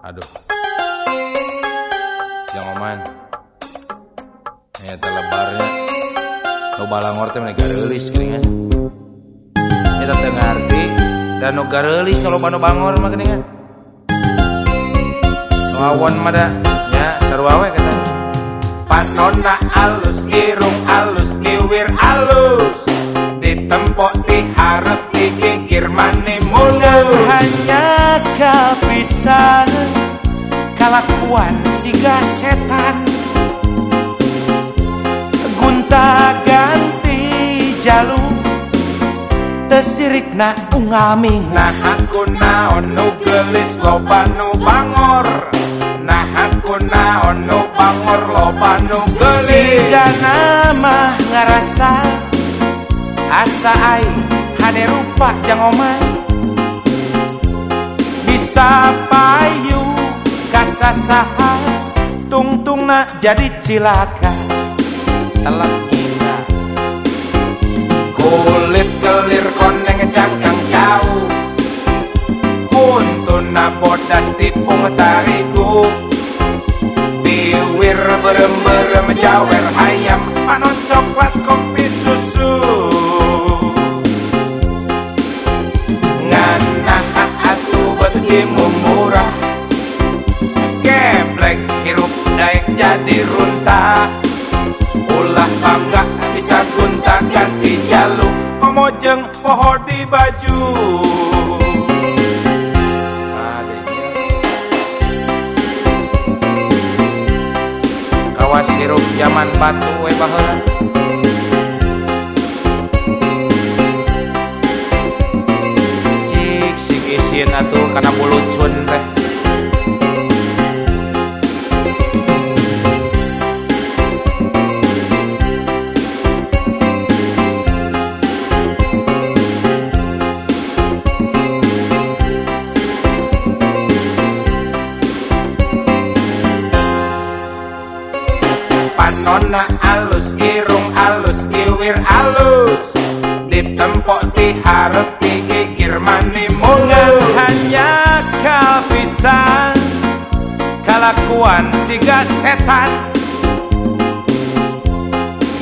Aduh. Jangan oman. Nyata lebarnya. No balangor teh mana garelis geuningan. Eta teu ngarti dan no garelis kalau bano bangor mah geuningan. No awan mah da nya sarua we kata. Panonna alus irung alus liwir alus Ditempok diharap digigir mani mulus hanya pisan kalakuan siga setan Gunta ganti jalu tesirik na ungaming Nah aku naon nu gelis loba nu bangor. Nah aku naon nu bangor loba nu gelis. Siga nama ngarasa asa aing hade rupa jangoman omay bisa payu kasasaha tungtung na jadi cilaka. Telat kita Kulit kelir koneng cangkang jauh Kuntuna bodas tipung tarigu Biwir berem-berem jawer hayam Panon coklat betimu murah Geblek hirup daek jadi runtah Ulah bangga bisa gunta ganti jaluk. Omojeng poho di baju. Kawas hirup zaman batu we baheula. Isin atuh kana bulucun teh. Panona alus, irung alus, iwir alus Ditempok diharap digigir mani mulus hanya kepisan kalakuan siga setan.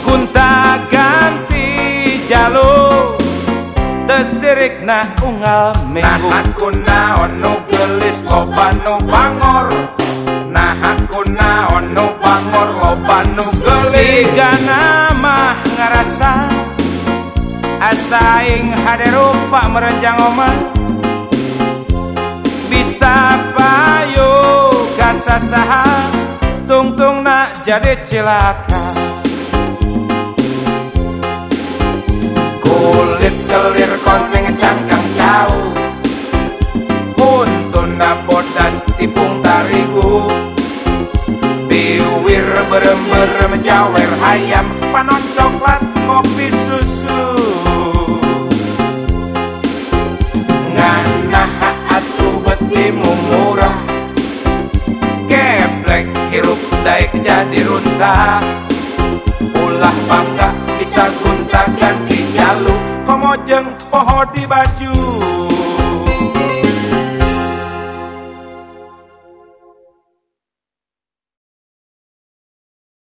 Gunta ganti jalur. Tesirik na unggal Nah minggu. Aku naon nu gelis loba nu bangor. Nah aku naon nu bangor loba nu gelis. Siga nama ngarasa asaing hade rupa merenjang oma bisa payu kasasaha tungtung nak jadi cilaka Kulit kelir koneng cangkang jauh. Untuna bodas tipung tarigu Biwir berem-berem jawer hayam Panon coklat jadi runtah. Ulah bangga bisa gunta ganti jaluk Komojeng poho di baju